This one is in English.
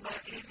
يومئذ